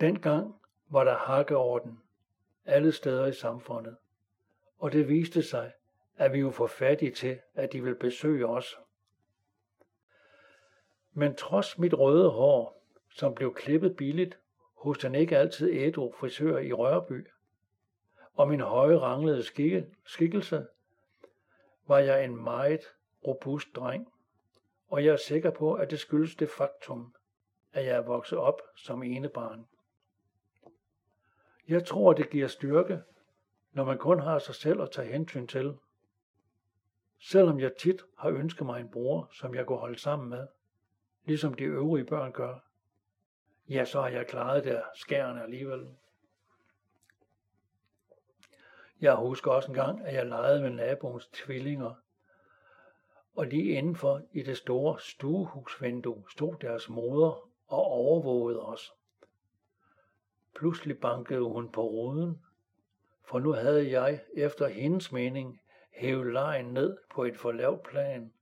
Dengang var der hakkeorden alle steder i samfundet, og det viste sig, at vi var for fattige til, at de ville besøge os. Men trods mit røde hår, som blev klippet billigt hos den ikke altid ædru frisør i Rørby, og min høje ranglede skikkelse, var jeg en meget robust dreng, og jeg er sikker på, at det skyldes det faktum, at jeg er vokset op som enebarn. Jeg tror, det giver styrke, når man kun har sig selv at tage hensyn til. Selvom jeg tit har ønsket mig en bror, som jeg kunne holde sammen med, ligesom de øvrige børn gør, ja, så har jeg klaret det skærende alligevel. Jeg husker også en gang, at jeg legede med naboens tvillinger, og lige indenfor i det store stuehusvindue stod deres moder og overvågede os. Pludselig bankede hun på ruden, for nu havde jeg, efter hendes mening, hævet lejen ned på et for lavt plan,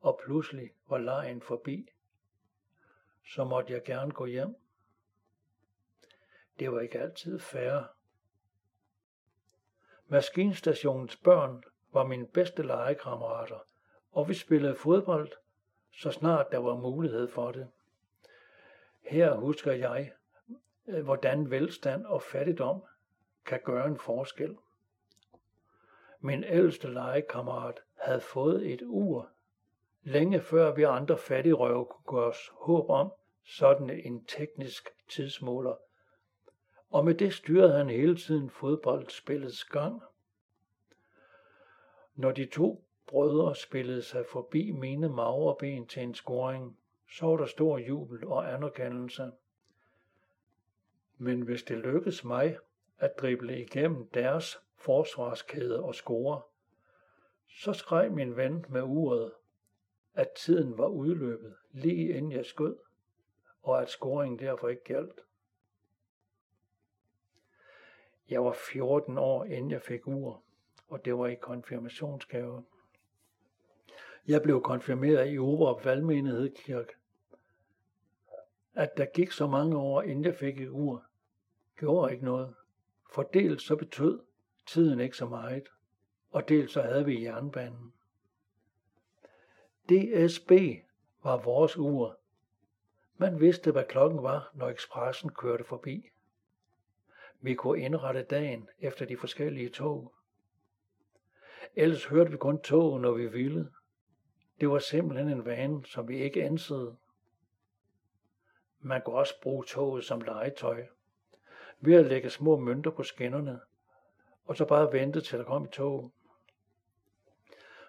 og pludselig var lejen forbi. Så måtte jeg gerne gå hjem. Det var ikke altid færre. Maskinstationens børn var mine bedste legekammerater, og vi spillede fodbold, så snart der var mulighed for det. Her husker jeg, Øh, hvordan velstand og fattigdom kan gøre en forskel. Min ældste legekammerat havde fået et ur, længe før vi andre fattigrøve kunne gøre os håb om sådan en teknisk tidsmåler. Og med det styrede han hele tiden fodboldspillets gang. Når de to brødre spillede sig forbi mine magre ben til en scoring, så var der stor jubel og anerkendelse. Men hvis det lykkes mig at drible igennem deres forsvarskæde og score, så skreg min ven med uret, at tiden var udløbet lige inden jeg skød, og at scoringen derfor ikke galt. Jeg var 14 år, inden jeg fik ur, og det var i konfirmationsgave. Jeg blev konfirmeret i Oberup Valgmenighed Kirke. At der gik så mange år, inden jeg fik et ur, gjorde ikke noget. For dels så betød tiden ikke så meget, og dels så havde vi jernbanen. DSB var vores ur. Man vidste, hvad klokken var, når ekspressen kørte forbi. Vi kunne indrette dagen efter de forskellige tog. Ellers hørte vi kun tog, når vi ville. Det var simpelthen en vane, som vi ikke ansede. Man kunne også bruge toget som legetøj. Ved at lægge små mønter på skinnerne, og så bare vente til der kom et tog.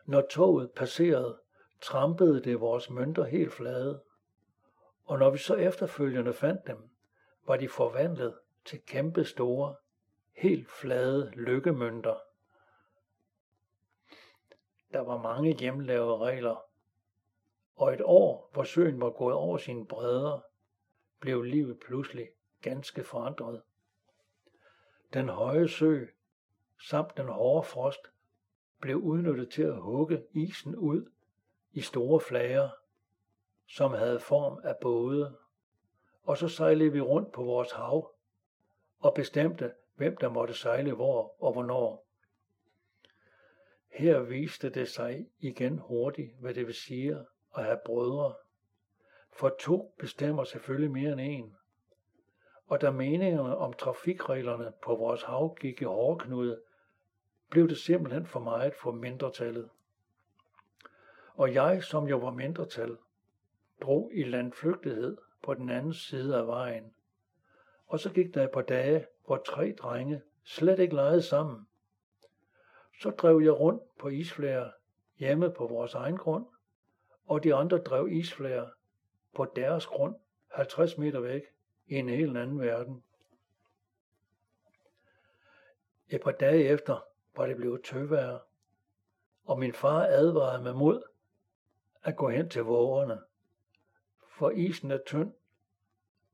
Når toget passerede, trampede det vores mønter helt flade, og når vi så efterfølgende fandt dem, var de forvandlet til kæmpe store, helt flade lykkemønter. Der var mange hjemlavede regler, og et år, hvor søen var gået over sine bredder, blev livet pludselig ganske forandret. Den høje sø samt den hårde frost blev udnyttet til at hugge isen ud i store flager, som havde form af både, og så sejlede vi rundt på vores hav og bestemte, hvem der måtte sejle hvor og hvornår. Her viste det sig igen hurtigt, hvad det vil sige at have brødre. For to bestemmer selvfølgelig mere end en. Og da meningerne om trafikreglerne på vores hav gik i hårdknude, blev det simpelthen for meget for mindretallet. Og jeg, som jo var mindretal, drog i landflygtighed på den anden side af vejen. Og så gik der et par dage, hvor tre drenge slet ikke legede sammen. Så drev jeg rundt på isflager hjemme på vores egen grund, og de andre drev isflager på deres grund 50 meter væk i en helt anden verden. Et par dage efter var det blevet tøvejr, og min far advarede mig mod at gå hen til vågerne, for isen er tynd,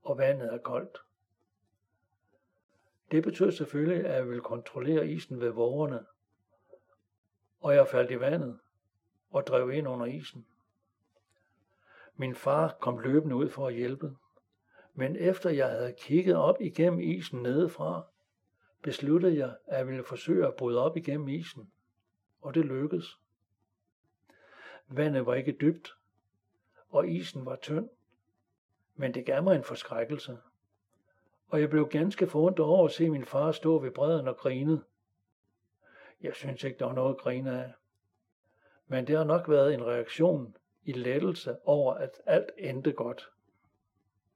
og vandet er koldt. Det betød selvfølgelig, at jeg ville kontrollere isen ved vågerne, og jeg faldt i vandet og drev ind under isen. Min far kom løbende ud for at hjælpe, Men efter jeg havde kigget op igennem isen nedefra, besluttede jeg, at jeg ville forsøge at bryde op igennem isen. Og det lykkedes. Vandet var ikke dybt, og isen var tynd. Men det gav mig en forskrækkelse. Og jeg blev ganske forundret over at se min far stå ved bredden og grine. Jeg synes ikke, der var noget at grine af. Men det har nok været en reaktion i lettelse over, at alt endte godt.